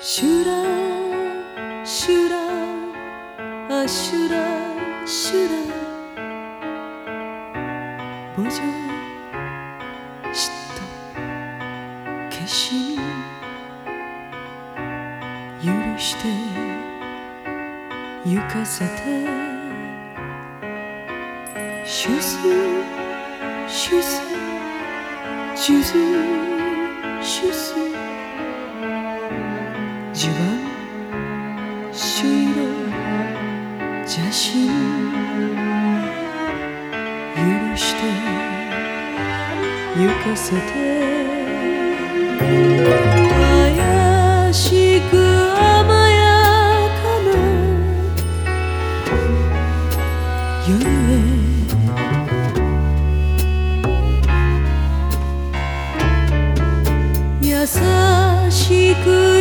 シュラシュラあシュラシュラボジョ嫉妬消し許して行かせてシュスシュスジュズシュス自分朱色邪心許して行かせて怪しく甘やかな夜へ優しく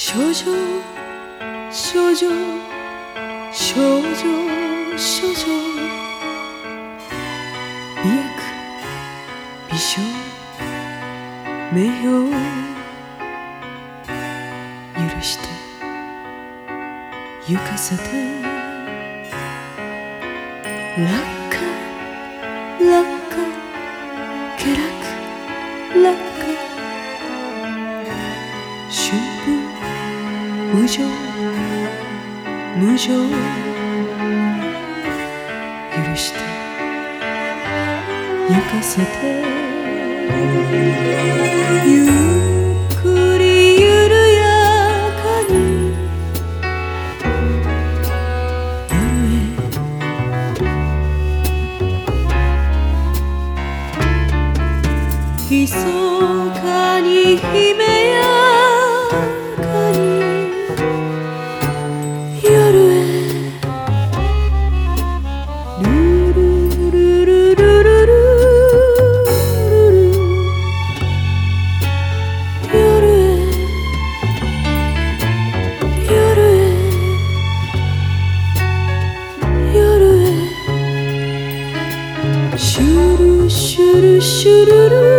少女少女少女少女。美薬美少名誉許して行かせて。落下無情。無情。許して。行かせて。ゆっくり緩やかに。夜へ。ひそかに姫やシュルシュルシュルル。